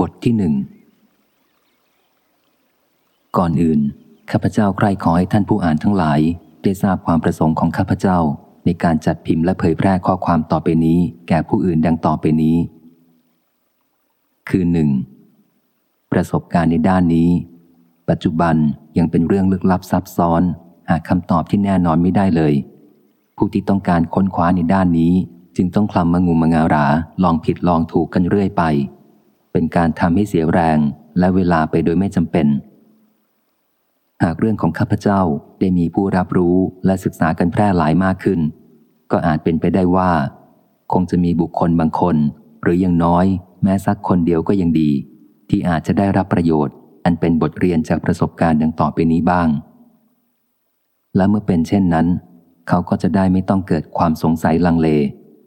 บทที่หนึ่ง ก่อนอื่น ข้าพเจ้าใคร่ขอให้ท่านผู้อ่านทั้งหลาย ได้ทราบความประสงค์ของข้าพเจ้า ในการจัดพิมพ์และเผยแพร่ข้อความต่อไปนี้ แก่ผู้อื่นดังต่อไปนี้ คือหนึ่งประสบการณ์ในด้านนี้ ปัจจุบันยังเป็นเรื่องลึกลับซับซ้อน หาคำตอบที่แน่นอนไม่ได้เลย ผู้ที่ต้องการค้นคว้าในด้านนี้ จึงต้องคลำมางุมมงาราลองผิดลองถูกกันเรื่อยไป เป็นการทำให้เสียแรงและเวลาไปโดยไม่จำเป็น หากเรื่องของข้าพเจ้าได้มีผู้รับรู้และศึกษากันแพร่หลายมากขึ้น ก็อาจเป็นไปได้ว่า คงจะมีบุคคลบางคน หรือยังน้อย แม้สักคนเดียวก็ยังดี ที่อาจจะได้รับประโยชน์ อันเป็นบทเรียนจากประสบการณ์ดังต่อไปนี้บ้าง และเมื่อเป็นเช่นนั้น เขาก็จะได้ไม่ต้องเกิดความสงสัยลังเล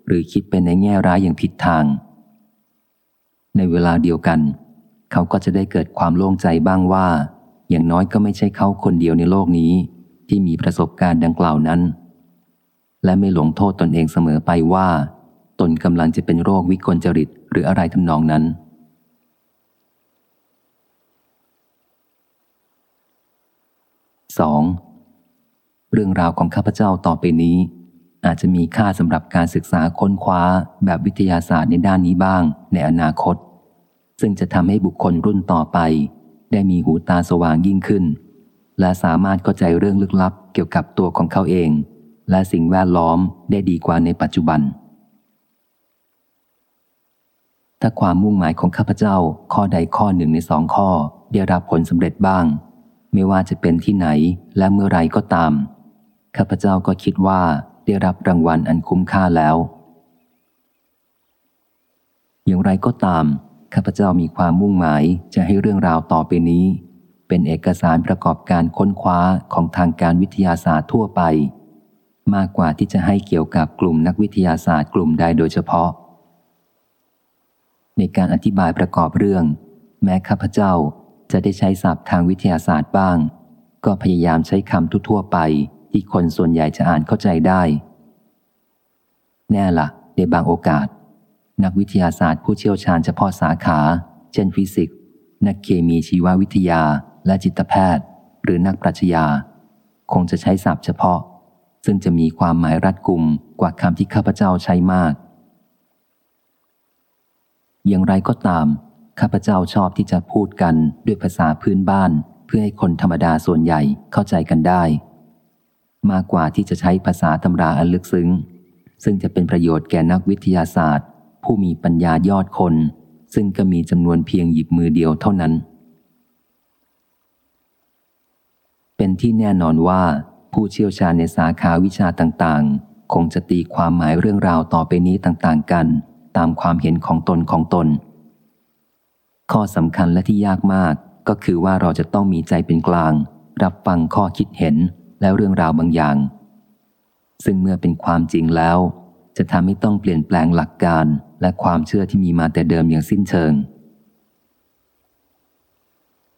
หรือคิดไปในแง่ร้ายอย่างผิดทาง ในเวลาเดียวกัน เขาก็จะได้เกิดความโล่งใจบ้างว่า อย่างน้อยก็ไม่ใช่เขาคนเดียวในโลกนี้ ที่มีประสบการณ์ดังกล่าวนั้น และไม่หลงโทษตนเองเสมอไปว่า ตนกำลังจะเป็นโรควิกลจริตหรืออะไรทำนองนั้น 2. เรื่องราวของข้าพเจ้าต่อไปนี้ อาจจะมีค่าสำหรับการศึกษาค้นคว้าแบบวิทยาศาสตร์ในด้านนี้บ้างในอนาคต ซึ่งจะทำให้บุคคลรุ่นต่อไป ได้มีหูตาสว่างยิ่งขึ้น และสามารถเข้าใจเรื่องลึกลับเกี่ยวกับตัวของเขาเอง และสิ่งแวดล้อมได้ดีกว่าในปัจจุบัน ถ้าความมุ่งหมายของข้าพเจ้าข้อใดข้อหนึ่งในสองข้อ ได้รับผลสำเร็จบ้าง ไม่ว่าจะเป็นที่ไหนและเมื่อไรก็ตาม ข้าพเจ้าก็คิดว่าได้รับรางวัลอันคุ้มค่าแล้ว อย่างไรก็ตาม ข้าพเจ้ามีความมุ่งหมายจะให้เรื่องราวต่อไปนี้ เป็นเอกสารประกอบการค้นคว้าของทางการวิทยาศาสตร์ทั่วไป มากกว่าที่จะให้เกี่ยวกับกลุ่มนักวิทยาศาสตร์กลุ่มใดโดยเฉพาะ ในการอธิบายประกอบเรื่อง แม้ข้าพเจ้าจะได้ใช้ศัพท์ทางวิทยาศาสตร์บ้าง ก็พยายามใช้คำทั่วๆไป ที่คนส่วนใหญ่จะอ่านเข้าใจได้ แน่ละในบางโอกาส นักวิทยาศาสตร์ผู้เชี่ยวชาญเฉพาะสาขา เช่นฟิสิกส์ นักเคมีชีววิทยา และจิตแพทย์ หรือนักปรัชญา คงจะใช้ศัพท์เฉพาะ ซึ่งจะมีความหมายรัดกุมกว่าคำที่ข้าพเจ้าใช้มาก อย่างไรก็ตาม ข้าพเจ้าชอบที่จะพูดกันด้วยภาษาพื้นบ้าน เพื่อให้คนธรรมดาส่วนใหญ่เข้าใจกันได้ มากกว่าที่จะใช้ภาษาตำราอันลึกซึ้ง ซึ่งจะเป็นประโยชน์แก่นักวิทยาศาสตร์ ผู้มีปัญญายอดคน ซึ่งก็มีจำนวนเพียงหยิบมือเดียวเท่านั้น เป็นที่แน่นอนว่าผู้เชี่ยวชาญในสาขาวิชาต่างๆ คงจะตีความหมายเรื่องราวต่อไปนี้ต่างๆ กัน ตามความเห็นของตนของตน ข้อสำคัญและที่ยากมากก็คือว่าเราจะต้องมีใจเป็นกลาง รับฟังข้อคิดเห็นและเรื่องราวบางอย่าง ซึ่งเมื่อเป็นความจริงแล้ว จะทำให้ต้องเปลี่ยนแปลงหลักการ และความเชื่อที่มีมาแต่เดิมอย่างสิ้นเชิง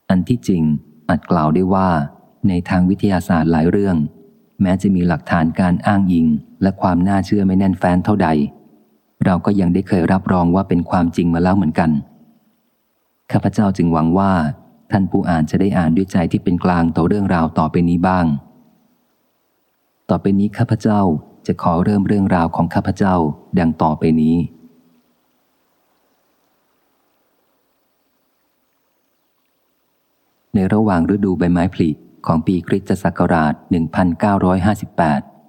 อันที่จริงอาจกล่าวได้ว่า ในทางวิทยาศาสตร์หลายเรื่อง แม้จะมีหลักฐานการอ้างอิง และความน่าเชื่อไม่แน่นแฟ้นเท่าใด เราก็ยังได้เคยรับรองว่าเป็นความจริงมาแล้วเหมือนกันข้าพเจ้าจึงหวังว่า ท่านผู้อ่านจะได้อ่านด้วยใจที่เป็นกลางต่อเรื่องราวต่อไปนี้บ้าง ต่อไปนี้ข้าพเจ้าจะขอเริ่มเรื่องราวของข้าพเจ้าดังต่อไปนี้ ในระหว่างฤดูใบไม้ผลิของปีคริสตศักราช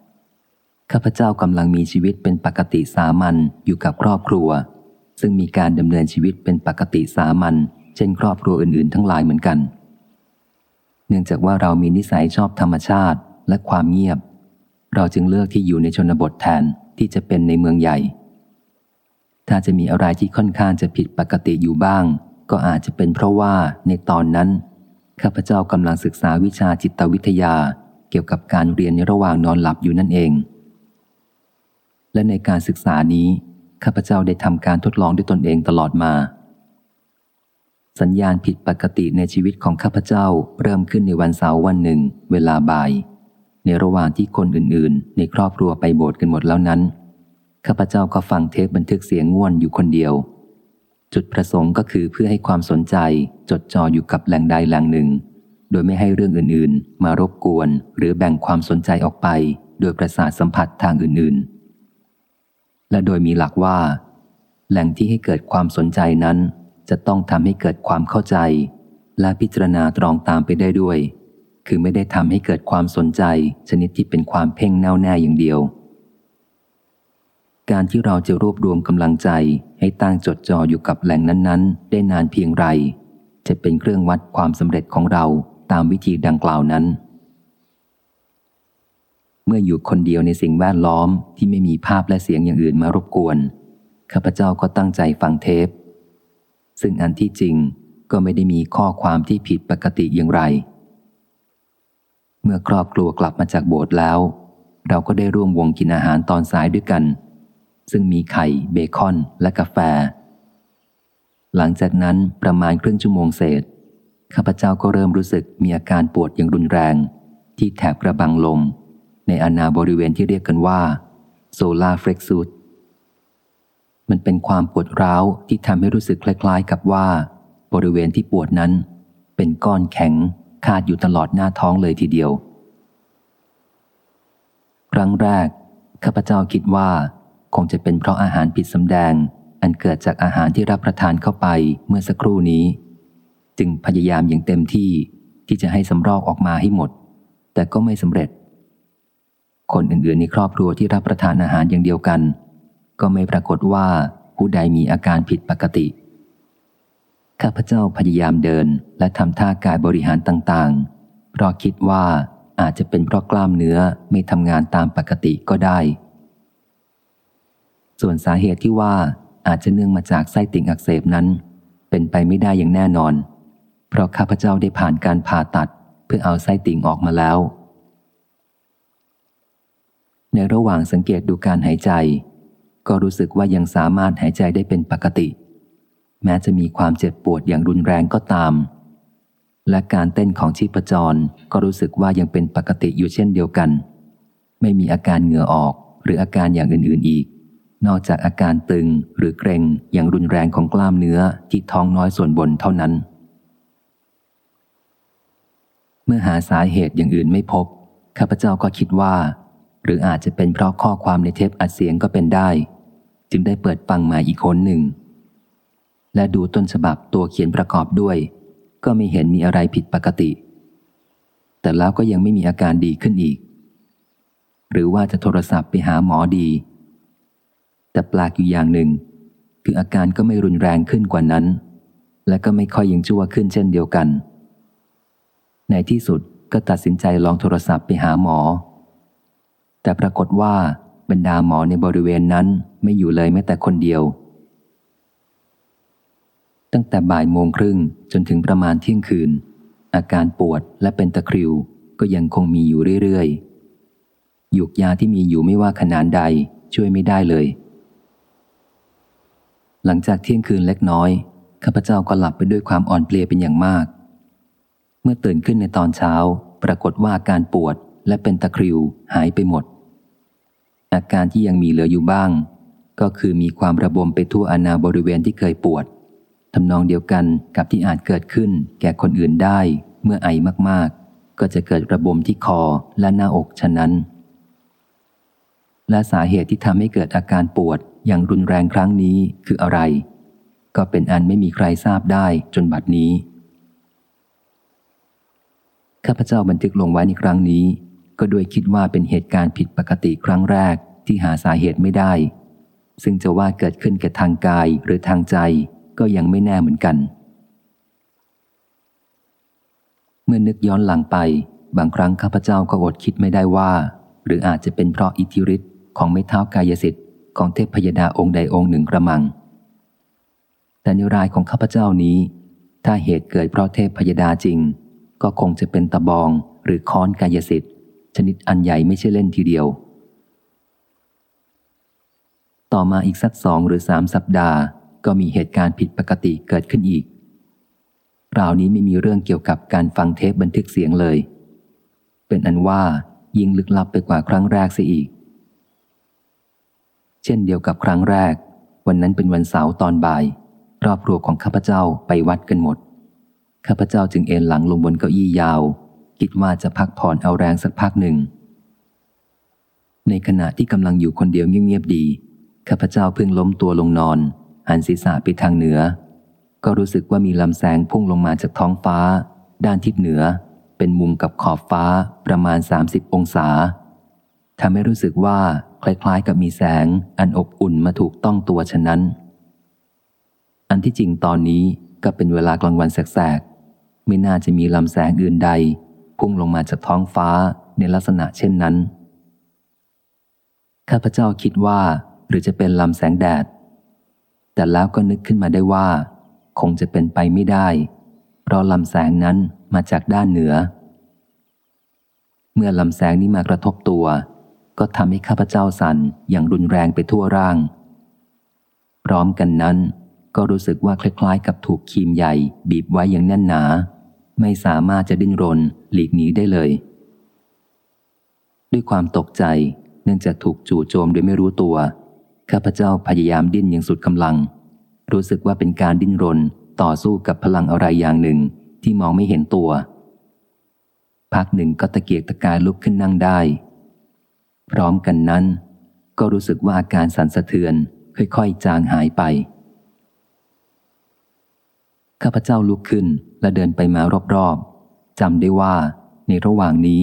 1958 ข้าพเจ้ากำลังมีชีวิตเป็นปกติสามัญอยู่กับครอบครัว ซึ่งมีการดำเนินชีวิตเป็นปกติสามัญเช่นครอบครัวอื่นๆ ทั้งหลายเหมือนกัน เนื่องจากว่าเรามีนิสัยชอบธรรมชาติและความเงียบ เราจึงเลือกที่อยู่ในชนบทแทนที่จะเป็นในเมืองใหญ่ ถ้าจะมีอะไรที่ค่อนข้างจะผิดปกติอยู่บ้าง ก็อาจจะเป็นเพราะว่าในตอนนั้น ข้าพเจ้ากำลังศึกษาวิชาจิตวิทยาเกี่ยวกับการเรียนในระหว่างนอนหลับอยู่นั่นเอง และในการศึกษานี้ข้าพเจ้าได้ทำการทดลองด้วยตนเองตลอดมา สัญญาณผิดปกติในชีวิตของข้าพเจ้าเริ่มขึ้นในวันเสาร์วันหนึ่ง เวลาบ่าย ในระหว่างที่คนอื่นๆ ในครอบครัวไปโบสถ์กันหมดแล้วนั้นข้าพเจ้าก็ฟังเทปบันทึกเสียงง่วนอยู่คนเดียว จุดประสงค์ก็คือเพื่อให้ความสนใจจดจ่ออยู่กับแหล่งใดแหล่งหนึ่ง โดยไม่ให้เรื่องอื่นๆ มารบกวน หรือแบ่งความสนใจออกไป โดยประสาทสัมผัสทางอื่นๆ และโดยมีหลักว่า แหล่งที่ให้เกิดความสนใจนั้น จะต้องทำให้เกิดความเข้าใจ และพิจารณาตรองตามไปได้ด้วย คือไม่ได้ทำให้เกิดความสนใจ ชนิดที่เป็นความเพ่งแน่วแน่อย่างเดียว การที่เราจะรวบรวมกำลังใจให้ตั้งจดจ่ออยู่กับแหล่งนั้นๆ ได้นานเพียงไร จะเป็นเครื่องวัดความสำเร็จของเราตามวิธีดังกล่าวนั้น เมื่ออยู่คนเดียวในสิ่งแวดล้อมที่ไม่มีภาพและเสียงอย่างอื่นมารบกวน ข้าพเจ้าก็ตั้งใจฟังเทป ซึ่งอันที่จริงก็ไม่ได้มีข้อความที่ผิดปกติอย่างไร เมื่อครอบครัวกลับมาจากโบสถ์แล้ว เราก็ได้ร่วมวงกินอาหารตอนสายด้วยกัน ซึ่งมีไข่เบคอนและกาแฟ หลังจากนั้นประมาณครึ่งชั่วโมงเศษ ข้าพเจ้าก็เริ่มรู้สึกมีอาการปวดอย่างรุนแรง ที่แถบกระบังลม ในอนาบริเวณที่เรียกกันว่าโซลาเฟล็กซูตมันเป็นความปวดร้าวที่ทำให้รู้สึกคล้าย ๆ กับว่า บริเวณที่ปวดนั้น เป็นก้อนแข็งคาดอยู่ตลอดหน้าท้องเลยทีเดียว ครั้งแรกข้าพเจ้าคิดว่า คงจะเป็นเพราะอาหารผิดสำแดง อันเกิดจากอาหารที่รับประทานเข้าไปเมื่อสักครู่นี้ จึงพยายามอย่างเต็มที่ที่จะให้สำรอกออกมาให้หมด แต่ก็ไม่สำเร็จ คนอื่นๆในครอบครัวที่รับประทานอาหารอย่างเดียวกัน ก็ไม่ปรากฏว่าผู้ใดมีอาการผิดปกติ ข้าพเจ้าพยายามเดินและทำท่ากายบริหารต่างๆ เพราะคิดว่าอาจจะเป็นเพราะกล้ามเนื้อไม่ทำงานตามปกติก็ได้ ส่วนสาเหตุที่ว่าอาจจะเนื่องมาจากไส้ติ่งอักเสบนั้น เป็นไปไม่ได้อย่างแน่นอน เพราะข้าพเจ้าได้ผ่านการผ่าตัดเพื่อเอาไส้ติ่งออกมาแล้ว ในระหว่างสังเกตดูการหายใจ ก็รู้สึกว่ายังสามารถหายใจได้เป็นปกติ แม้จะมีความเจ็บปวดอย่างรุนแรงก็ตาม และการเต้นของชีพจรก็รู้สึกว่ายังเป็นปกติอยู่เช่นเดียวกัน ไม่มีอาการเหงื่อออกหรืออาการอย่างอื่นๆอีก นอกจากอาการตึงหรือเกร็งอย่างรุนแรงของกล้ามเนื้อที่ท้องน้อยส่วนบนเท่านั้น เมื่อหาสาเหตุอย่างอื่นไม่พบ ข้าพเจ้าก็คิดว่า หรืออาจจะเป็นเพราะข้อความในเทปอัดเสียงก็เป็นได้ จึงได้เปิดฟังมาอีกคนหนึ่ง และดูต้นฉบับตัวเขียนประกอบด้วย ก็ไม่เห็นมีอะไรผิดปกติ แต่แล้วก็ยังไม่มีอาการดีขึ้นอีก หรือว่าจะโทรศัพท์ไปหาหมอดี แต่แปลกอยู่อย่างหนึ่ง คืออาการก็ไม่รุนแรงขึ้นกว่านั้น และก็ไม่ค่อยยังชั่วขึ้นเช่นเดียวกัน ในที่สุดก็ตัดสินใจลองโทรศัพท์ไปหาหมอ แต่ปรากฏว่าบรรดาหมอในบริเวณนั้นไม่อยู่เลยแม้แต่คนเดียว ตั้งแต่บ่ายโมงครึ่งจนถึงประมาณเที่ยงคืน อาการปวดและเป็นตะคริวก็ยังคงมีอยู่เรื่อยๆหยุกยาที่มีอยู่ไม่ว่าขนาดใดช่วยไม่ได้เลย หลังจากเที่ยงคืนเล็กน้อย ข้าพเจ้าก็หลับไปด้วยความอ่อนเพลียเป็นอย่างมาก เมื่อตื่นขึ้นในตอนเช้า ปรากฏว่าอาการปวดและเป็นตะคริวหายไปหมด อาการที่ยังมีเหลืออยู่บ้าง ก็คือมีความระบมไปทั่วอนาบริเวณที่เคยปวดทำนองเดียวกันกับที่อาจเกิดขึ้นแก่คนอื่นได้ เมื่อไอมากๆ ก็จะเกิดระบมที่คอและหน้าอกฉะนั้น และสาเหตุที่ทำให้เกิดอาการปวด อย่างรุนแรงครั้งนี้คืออะไร ก็เป็นอันไม่มีใครทราบได้จนบัดนี้ ข้าพเจ้าบันทึกลงไว้ในครั้งนี้ ก็ด้วยคิดว่าเป็นเหตุการณ์ผิดปกติครั้งแรกที่หาสาเหตุไม่ได้ ซึ่งจะว่าเกิดขึ้นกับทางกายหรือทางใจก็ยังไม่แน่เหมือนกัน เมื่อนึกย้อนหลังไป บางครั้งข้าพเจ้าก็อดคิดไม่ได้ว่า หรืออาจจะเป็นเพราะอิทธิฤทธิ์ของไม่เท้ากายสิทธิ ของเทพพยดาองค์ใดองค์หนึ่งกระมัง แต่ในรายของข้าพเจ้านี้ ถ้าเหตุเกิดเพราะเทพพยดาจริง ก็คงจะเป็นตะบองหรือค้อนกายสิทธิ์ ชนิดอันใหญ่ไม่ใช่เล่นทีเดียว ต่อมาอีกสักสองหรือสามสัปดาห์ ก็มีเหตุการณ์ผิดปกติเกิดขึ้นอีกคราวนี้ไม่มีเรื่องเกี่ยวกับการฟังเทปบันทึกเสียงเลย เป็นอันว่ายิ่งลึกลับไปกว่าครั้งแรกเสียอีก เช่นเดียวกับครั้งแรก วันนั้นเป็นวันเสาร์ตอนบ่ายครอบครัวของข้าพเจ้าไปวัดกันหมด ข้าพเจ้าจึงเอนหลังลงบนเก้าอี้ยาว คิดว่าจะพักผ่อนเอาแรงสักพักหนึ่ง ในขณะที่กำลังอยู่คนเดียวเงียบๆดี ข้าพเจ้าเพิ่งล้มตัวลงนอน หันศีรษะไปทางเหนือ ก็รู้สึกว่ามีลำแสงพุ่งลงมาจากท้องฟ้า ด้านทิศเหนือ เป็นมุมกับขอบฟ้าประมาณ 30 องศาทำให้รู้สึกว่า คล้ายๆ กับมีแสงอันอบอุ่นมาถูกต้องตัวฉะนั้น อันที่จริงตอนนี้ก็เป็นเวลากลางวันแสกๆ ไม่น่าจะมีลำแสงอื่นใด พุ่งลงมาจากท้องฟ้าในลักษณะเช่นนั้น ข้าพเจ้าคิดว่า หรือจะเป็นลำแสงแดด แต่แล้วก็นึกขึ้นมาได้ว่า คงจะเป็นไปไม่ได้ เพราะลำแสงนั้นมาจากด้านเหนือ เมื่อลำแสงนี้มากระทบตัว ก็ทำให้ข้าพเจ้าสั่นอย่างรุนแรงไปทั่วร่าง พร้อมกันนั้น ก็รู้สึกว่าคล้ายๆ กับถูกคีมใหญ่ บีบไว้อย่างแน่นหนา ไม่สามารถจะดิ้นรนหลีกหนีได้เลย ด้วยความตกใจ เนื่องจากถูกจู่โจมโดยไม่รู้ตัว ข้าพเจ้าพยายามดิ้นอย่างสุดกำลัง รู้สึกว่าเป็นการดิ้นรนต่อสู้กับพลังอะไรอย่างหนึ่งที่มองไม่เห็นตัว พักหนึ่งก็ตะเกียกตะกายลุกขึ้นนั่งได้ พร้อมกันนั้น ก็รู้สึกว่าอาการสั่นสะเทือน ค่อยๆ จางหายไป ข้าพเจ้าลุกขึ้นและเดินไปมารอบๆจำได้ว่าในระหว่างนี้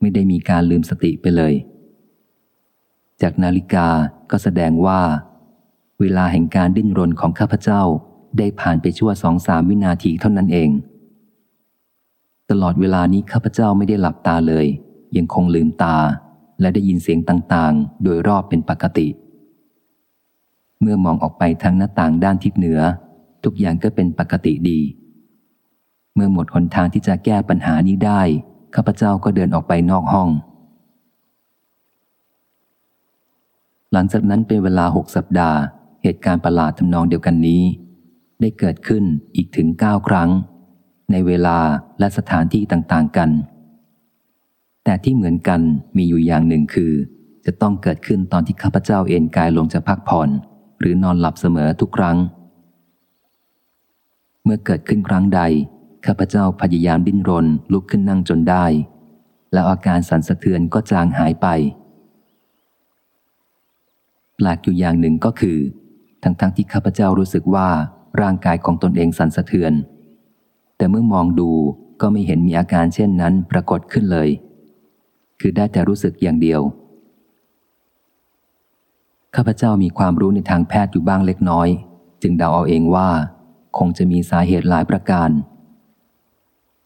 ไม่ได้มีการลืมสติไปเลย จากนาฬิกาก็แสดงว่า เวลาแห่งการดิ้นรนของข้าพเจ้าได้ผ่านไปชั่วสองสามวินาทีเท่านั้นเอง ตลอดเวลานี้ข้าพเจ้าไม่ได้หลับตาเลย ยังคงลืมตา และได้ยินเสียงต่างๆ โดยรอบเป็นปกติ เมื่อมองออกไปทางหน้าต่างด้านทิศเหนือ ทุกอย่างก็เป็นปกติดี เมื่อหมดหนทางที่จะแก้ปัญหานี้ได้ ข้าพเจ้าก็เดินออกไปนอกห้อง หลังจากนั้นเป็นเวลาหกสัปดาห์ เหตุการณ์ประหลาดทำนองเดียวกันนี้ ได้เกิดขึ้นอีกถึงเก้าครั้ง ในเวลาและสถานที่ต่างๆกัน แต่ที่เหมือนกันมีอยู่อย่างหนึ่งคือ จะต้องเกิดขึ้นตอนที่ข้าพเจ้าเอนกายลงจะพักผ่อน หรือนอนหลับเสมอทุกครั้ง เมื่อเกิดขึ้นครั้งใดข้าพเจ้าพยายามดิ้นรนลุกขึ้นนั่งจนได้ แล้วอาการสั่นสะเทือนก็จางหายไปแปลกอยู่อย่างหนึ่งก็คือ ทั้งๆทที่ข้าพเจ้ารู้สึกว่าร่างกายของตนเองสั่นสะเทือน แต่เมื่อมองดูก็ไม่เห็นมีอาการเช่นนั้นปรากฏขึ้นเลย คือได้แต่รู้สึกอย่างเดียว ข้าพเจ้ามีความรู้ในทางแพทย์อยู่บ้างเล็กน้อย จึงเดาเอาเองว่า คงจะมีสาเหตุหลายประการ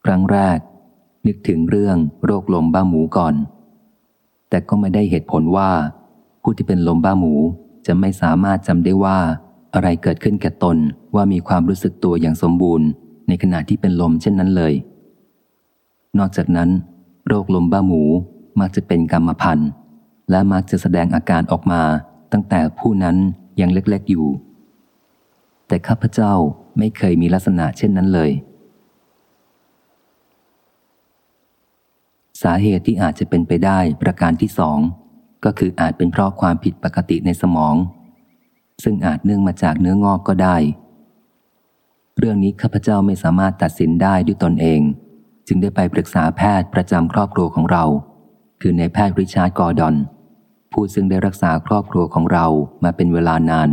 ครั้งแรก นึกถึงเรื่องโรคลมบ้าหมูก่อน แต่ก็ไม่ได้เหตุผลว่า ผู้ที่เป็นลมบ้าหมูจะไม่สามารถจำได้ว่า อะไรเกิดขึ้นแก่ตนว่ามีความรู้สึกตัวอย่างสมบูรณ์ ในขณะที่เป็นลมเช่นนั้นเลย นอกจากนั้น โรคลมบ้าหมู มักจะเป็นกรรมพันธุ์และมักจะแสดงอาการออกมาตั้งแต่ผู้นั้นยังเล็กๆอยู่ แต่ข้าพเจ้าไม่เคยมีลักษณะเช่นนั้นเลย สาเหตุที่อาจจะเป็นไปได้ประการที่สองก็คืออาจเป็นเพราะความผิดปกติในสมอง ซึ่งอาจเนื่องมาจากเนื้องอกก็ได้ เรื่องนี้ข้าพเจ้าไม่สามารถตัดสินได้ด้วยตนเอง จึงได้ไปปรึกษาแพทย์ประจำครอบครัวของเรา คือนายแพทย์ริชาร์ดกอร์ดอน ผู้ซึ่งได้รักษาครอบครัวของเรามาเป็นเวลานาน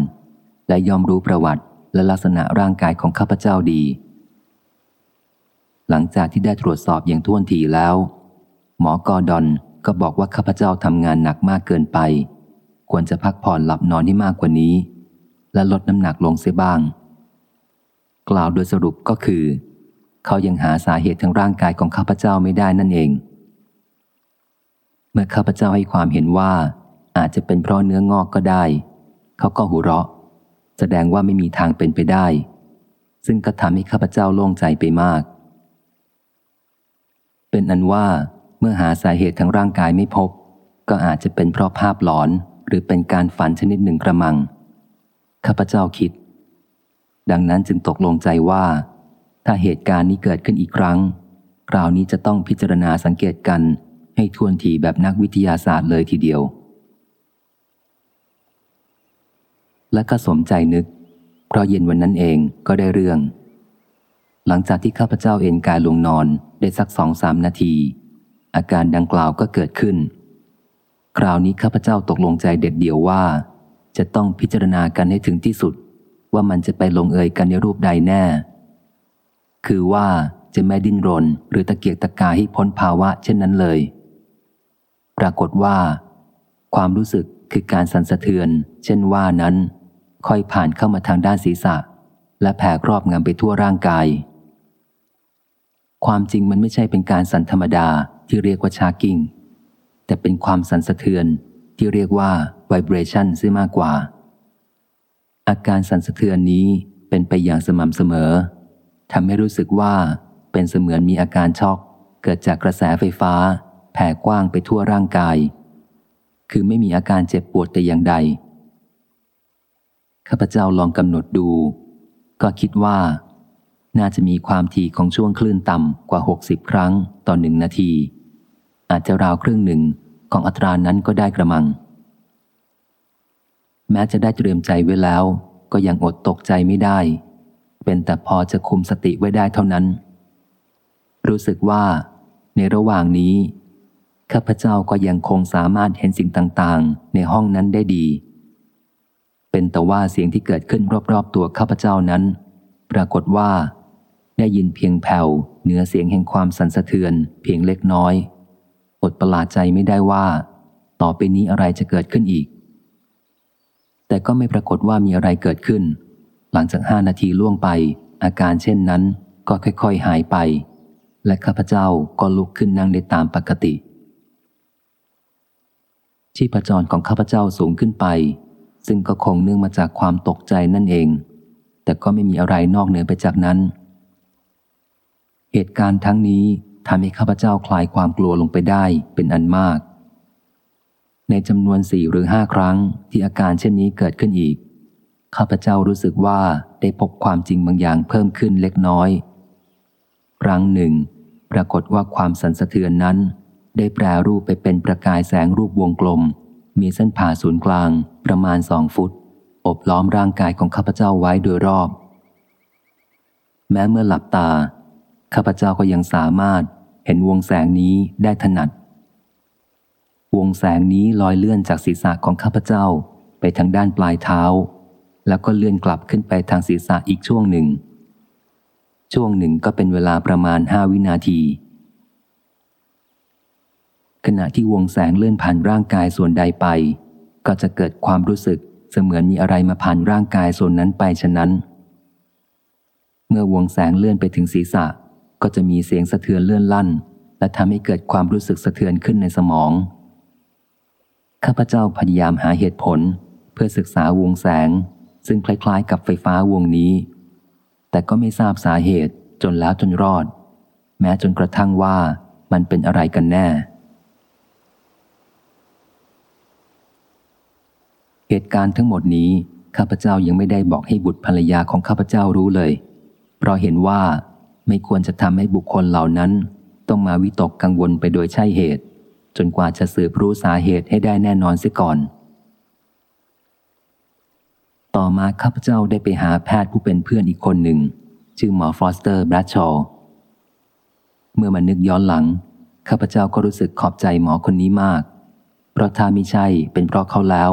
และย่อมรู้ประวัติและลักษณะร่างกายของข้าพเจ้าดี หลังจากที่ได้ตรวจสอบอย่างถ้วนถี่แล้ว หมอกอร์ดอนก็บอกว่าข้าพเจ้าทำงานหนักมากเกินไป ควรจะพักผ่อนหลับนอนให้มากกว่านี้ และลดน้ำหนักลงเสียบ้าง กล่าวโดยสรุปก็คือ เขายังหาสาเหตุทางร่างกายของข้าพเจ้าไม่ได้นั่นเอง เมื่อข้าพเจ้าให้ความเห็นว่า อาจจะเป็นเพราะเนื้องอกก็ได้ เขาก็หัวเราะ แสดงว่าไม่มีทางเป็นไปได้ ซึ่งก็ทำให้ข้าพเจ้าโล่งใจไปมาก เป็นอันว่าเมื่อหาสาเหตุทางร่างกายไม่พบ ก็อาจจะเป็นเพราะภาพหลอนหรือเป็นการฝันชนิดหนึ่งกระมัง ข้าพเจ้าคิด ดังนั้นจึงตกลงใจว่า ถ้าเหตุการณ์นี้เกิดขึ้นอีกครั้ง คราวนี้จะต้องพิจารณาสังเกตกัน ให้ทวนทีแบบนักวิทยาศาสตร์เลยทีเดียว และก็สมใจนึก เพราะเย็นวันนั้นเองก็ได้เรื่อง หลังจากที่ข้าพเจ้าเอนกายลงนอนได้สักสองสามนาที อาการดังกล่าวก็เกิดขึ้น คราวนี้ข้าพเจ้าตกลงใจเด็ดเดี่ยวว่า จะต้องพิจารณากันให้ถึงที่สุด ว่ามันจะไปลงเอยกันในรูปใดแน่ คือว่าจะไม่ดิ้นรนหรือตะเกียกตะกายให้พ้นภาวะเช่นนั้นเลย ปรากฏว่า ความรู้สึกคือการสั่นสะเทือน เช่นว่านั้น ค่อยผ่านเข้ามาทางด้านศีรษะ และแผ่ครอบงำไปทั่วร่างกาย ความจริงมันไม่ใช่เป็นการสั่นธรรมดาที่เรียกว่าชากิ้งแต่เป็นความสั่นสะเทือนที่เรียกว่า vibration ซิมากกว่า อาการสั่นสะเทือนนี้เป็นไปอย่างสม่ำเสมอทำให้รู้สึกว่าเป็นเสมือนมีอาการช็อกเกิดจากกระแสไฟฟ้า แผ่กว้างไปทั่วร่างกาย คือไม่มีอาการเจ็บปวดแต่อย่างใด ข้าพเจ้าลองกำหนดดู ก็คิดว่า น่าจะมีความถี่ของช่วงคลื่นต่ำกว่า 60 ครั้งต่อหนึ่งนาที อาจจะราวครึ่งหนึ่งของอัตรานั้นก็ได้กระมัง แม้จะได้เตรียมใจไว้แล้ว ก็ยังอดตกใจไม่ได้ เป็นแต่พอจะคุมสติไว้ได้เท่านั้น รู้สึกว่าในระหว่างนี้ ข้าพเจ้าก็ยังคงสามารถเห็นสิ่งต่างๆ ในห้องนั้นได้ดี เป็นแต่ว่าเสียงที่เกิดขึ้นรอบๆตัวข้าพเจ้านั้น ปรากฏว่า ได้ยินเพียงแผ่วเหนือเสียงแห่งความสั่นสะเทือน เพียงเล็กน้อยอดประหลาดใจไม่ได้ว่า ต่อไปนี้อะไรจะเกิดขึ้นอีก แต่ก็ไม่ปรากฏว่ามีอะไรเกิดขึ้น หลังจากห้านาทีล่วงไป อาการเช่นนั้นก็ค่อยๆหายไป และข้าพเจ้าก็ลุกขึ้นนั่งได้ตามปกติ ชีพจรของข้าพเจ้าสูงขึ้นไป ซึ่งก็คงเนื่องมาจากความตกใจนั่นเอง แต่ก็ไม่มีอะไรนอกเหนือไปจากนั้น เหตุการณ์ทั้งนี้ทำให้ข้าพเจ้าคลายความกลัวลงไปได้เป็นอันมาก ในจำนวนสี่หรือห้าครั้งที่อาการเช่นนี้เกิดขึ้นอีก ข้าพเจ้ารู้สึกว่าได้พบความจริงบางอย่างเพิ่มขึ้นเล็กน้อย ครั้งหนึ่ง ปรากฏว่าความสันสะเทือนนั้น ได้แปรรูปไปเป็นประกายแสงรูปวงกลม มีเส้นผ่าศูนย์กลางประมาณสองฟุต อบล้อมร่างกายของข้าพเจ้าไว้โดยรอบ แม้เมื่อหลับตา ข้าพเจ้าก็ยังสามารถเห็นวงแสงนี้ได้ถนัด วงแสงนี้ลอยเลื่อนจากศีรษะของข้าพเจ้าไปทางด้านปลายเท้า แล้วก็เลื่อนกลับขึ้นไปทางศีรษะอีกช่วงหนึ่ง ช่วงหนึ่งก็เป็นเวลาประมาณห้าวินาที ขณะที่วงแสงเลื่อนผ่านร่างกายส่วนใดไป ก็จะเกิดความรู้สึกเสมือนมีอะไรมาผ่านร่างกายส่วนนั้นไปฉะนั้น เมื่อวงแสงเลื่อนไปถึงศีรษะ ก็จะมีเสียงสะเทือนเลื่อนลั่น และทำให้เกิดความรู้สึกสะเทือนขึ้นในสมอง ข้าพเจ้าพยายามหาเหตุผล เพื่อศึกษาวงแสง ซึ่งคล้ายๆ กับไฟฟ้าวงนี้ แต่ก็ไม่ทราบสาเหตุจนแล้วจนรอด แม้จนกระทั่งว่ามันเป็นอะไรกันแน่ เหตุการณ์ทั้งหมดนี้ข้าพเจ้ายังไม่ได้บอกให้บุตรภรรยาของข้าพเจ้ารู้เลย เพราะเห็นว่าไม่ควรจะทำให้บุคคลเหล่านั้น ต้องมาวิตกกังวลไปโดยใช่เหตุ จนกว่าจะสืบรู้สาเหตุให้ได้แน่นอนเสียก่อน ต่อมาข้าพเจ้าได้ไปหาแพทย์ผู้เป็นเพื่อนอีกคนหนึ่ง ชื่อหมอฟอสเตอร์แบรดชอเมื่อมานึกย้อนหลัง ข้าพเจ้าก็รู้สึกขอบใจหมอคนนี้มาก เพราะถ้าไม่ใช่เป็นเพราะเขาแล้ว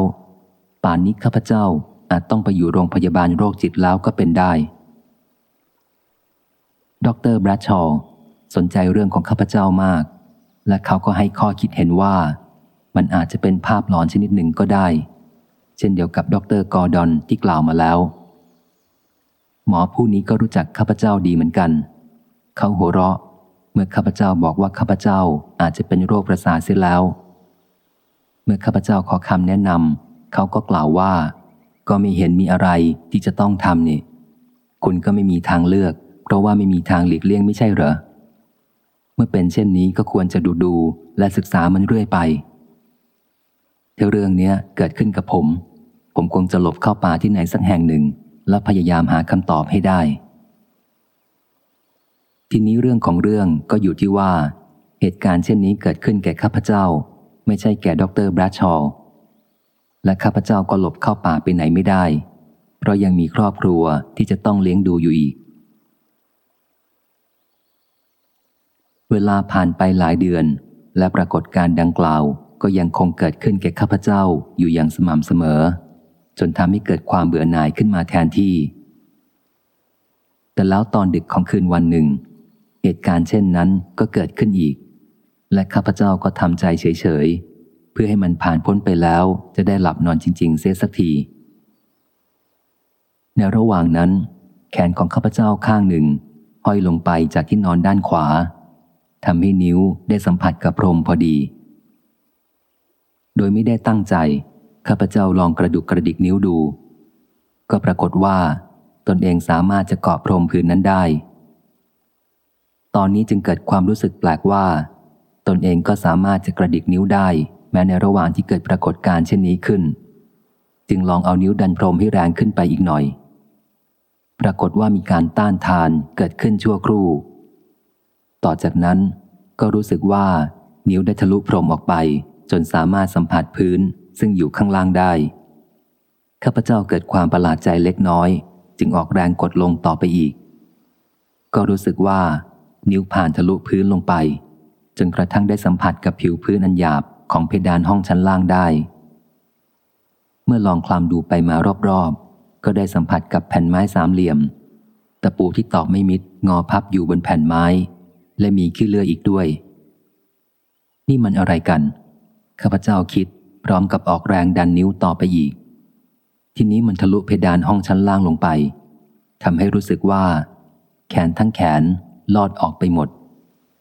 ป่านนี้ข้าพเจ้าอาจต้องไปอยู่โรงพยาบาลโรคจิตแล้วก็เป็นได้ ดรแบรดชอว์สนใจเรื่องของข้าพเจ้ามาก และเขาก็ให้ข้อคิดเห็นว่า มันอาจจะเป็นภาพหลอนชนิดหนึ่งก็ได้ เช่นเดียวกับดรกอร์ดอนที่กล่าวมาแล้ว หมอผู้นี้ก็รู้จักข้าพเจ้าดีเหมือนกัน เขาหัวเราะเมื่อข้าพเจ้าบอกว่าข้าพเจ้าอาจจะเป็นโรคประสาทเสียแล้ว เมื่อข้าพเจ้าขอคำแนะนำ เขาก็กล่าวว่า ก็ไม่เห็นมีอะไรที่จะต้องทำนี่ คุณก็ไม่มีทางเลือก เพราะว่าไม่มีทางหลีกเลี่ยงไม่ใช่เหรอ เมื่อเป็นเช่นนี้ก็ควรจะดูดูและศึกษามันเรื่อยไปถ้าเรื่องนี้เกิดขึ้นกับผม ผมคงจะหลบเข้าป่าที่ไหนสักแห่งหนึ่ง และพยายามหาคำตอบให้ได้ ทีนี้เรื่องของเรื่องก็อยู่ที่ว่า เหตุการณ์เช่นนี้เกิดขึ้นแก่ข้าพเจ้า ไม่ใช่แก่ดรแบรชอล และข้าพเจ้าก็หลบเข้าป่าไปไหนไม่ได้ เพราะยังมีครอบครัวที่จะต้องเลี้ยงดูอยู่อีก เวลาผ่านไปหลายเดือน และปรากฏการดังกล่าวก็ยังคงเกิดขึ้นแก่ข้าพเจ้าอยู่อย่างสม่ำเสมอ จนทำให้เกิดความเบื่อหน่ายขึ้นมาแทนที่ แต่แล้วตอนดึกของคืนวันหนึ่ง เหตุการณ์เช่นนั้นก็เกิดขึ้นอีก และข้าพเจ้าก็ทำใจเฉยๆ เพื่อให้มันผ่านพ้นไปแล้วจะได้หลับนอนจริง ๆ เสียสักที ในระหว่างนั้น แขนของข้าพเจ้าข้างหนึ่ง ห้อยลงไปจากที่นอนด้านขวาทำให้นิ้วได้สัมผัสกับพรมพอดี โดยไม่ได้ตั้งใจ ข้าพเจ้าลองกระดุกกระดิกนิ้วดู ก็ปรากฏว่า ตนเองสามารถจะเกาะพรมพื้นนั้นได้ ตอนนี้จึงเกิดความรู้สึกแปลกว่า ตนเองก็สามารถจะกระดิกนิ้วได้ แม้ในระหว่างที่เกิดปรากฏการณ์เช่นนี้ขึ้น จึงลองเอานิ้วดันพรมให้แรงขึ้นไปอีกหน่อย ปรากฏว่ามีการต้านทานเกิดขึ้นชั่วครู่ ต่อจากนั้นก็รู้สึกว่านิ้วได้ทะลุพรมออกไป จนสามารถสัมผัสพื้นซึ่งอยู่ข้างล่างได้ ข้าพเจ้าเกิดความประหลาดใจเล็กน้อย จึงออกแรงกดลงต่อไปอีก ก็รู้สึกว่า นิ้วผ่านทะลุพื้นลงไป จนกระทั่งได้สัมผัสกับผิวพื้นอันหยาบ ของเพดานห้องชั้นล่างได้ เมื่อลองคลำดูไปมารอบๆ ก็ได้สัมผัสกับแผ่นไม้สามเหลี่ยม ตะปูที่ตอกไม่มิดงอพับอยู่บนแผ่นไม้ และมีขี้เลื่อยอีกด้วย นี่มันอะไรกัน ข้าพเจ้าคิดพร้อมกับออกแรงดันนิ้วต่อไปอีก ทีนี้มันทะลุเพดานห้องชั้นล่างลงไปทำให้รู้สึกว่า แขนทั้งแขนลอดออกไปหมด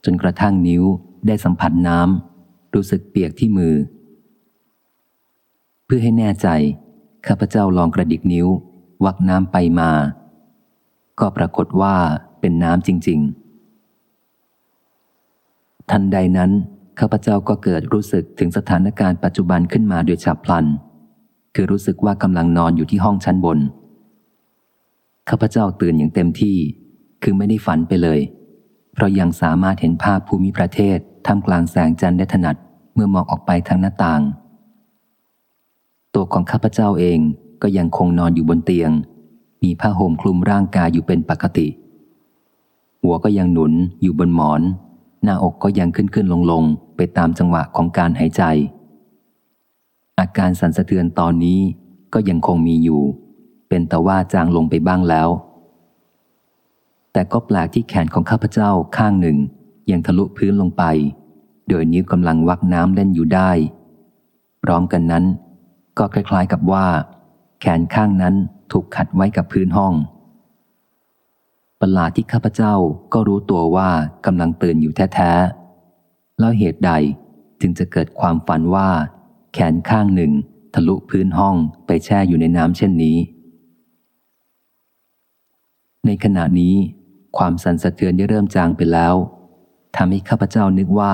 จนกระทั่งนิ้วได้สัมผัสน้ำ รู้สึกเปียกที่มือ เพื่อให้แน่ใจ ข้าพเจ้าลองกระดิกนิ้ว วักน้ำไปมา ก็ปรากฏว่าเป็นน้ำจริง ๆ ทันใดนั้น ข้าพเจ้าก็เกิดรู้สึกถึงสถานการณ์ปัจจุบันขึ้นมาโดยฉับพลัน คือรู้สึกว่ากำลังนอนอยู่ที่ห้องชั้นบน ข้าพเจ้าตื่นอย่างเต็มที่ คือไม่ได้ฝันไปเลย เพราะยังสามารถเห็นภาพภูมิประเทศท่ามกลางแสงจันทร์ได้ถนัดเมื่อมองออกไปทางหน้าต่าง ตัวของข้าพเจ้าเองก็ยังคงนอนอยู่บนเตียง มีผ้าห่มคลุมร่างกายอยู่เป็นปกติ หัวก็ยังหนุนอยู่บนหมอน หน้าอกก็ยังขึ้นขึ้นลงลงไปตามจังหวะของการหายใจ อาการสั่นสะเทือนตอนนี้ก็ยังคงมีอยู่ เป็นแต่ว่าจางลงไปบ้างแล้ว แต่ก็แปลกที่แขนของข้าพเจ้าข้างหนึ่ง ยังทะลุพื้นลงไป โดยนิ้วกำลังวักน้ำเล่นอยู่ได้ พร้อมกันนั้น ก็คล้ายๆกับว่า แขนข้างนั้นถูกขัดไว้กับพื้นห้อง ประหลาดที่ข้าพเจ้าก็รู้ตัวว่ากำลังตื่นอยู่แท้ๆ แล้วเหตุใดจึงจะเกิดความฝันว่า แขนข้างหนึ่งทะลุพื้นห้องไปแช่อยู่ในน้ำเช่นนี้ ในขณะนี้ ความสั่นสะเทือนได้เริ่มจางไปแล้วทำให้ข้าพเจ้านึกว่า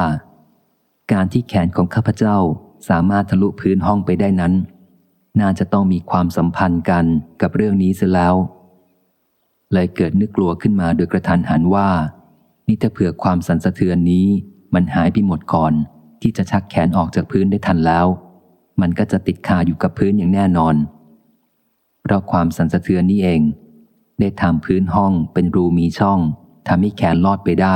การที่แขนของข้าพเจ้าสามารถทะลุพื้นห้องไปได้นั้น น่าจะต้องมีความสัมพันธ์กันกับเรื่องนี้เสียแล้ว เลยเกิดนึกกลัวขึ้นมาโดยกระทันหันว่า นี่ถ้าเผื่อความสั่นสะเทือนนี้ มันหายไปหมดก่อนที่จะชักแขนออกจากพื้นได้ทันแล้ว มันก็จะติดคาอยู่กับพื้นอย่างแน่นอน เพราะความสั่นสะเทือนนี้เอง ได้ทำพื้นห้องเป็นรูมีช่องทำให้แขนลอดไปได้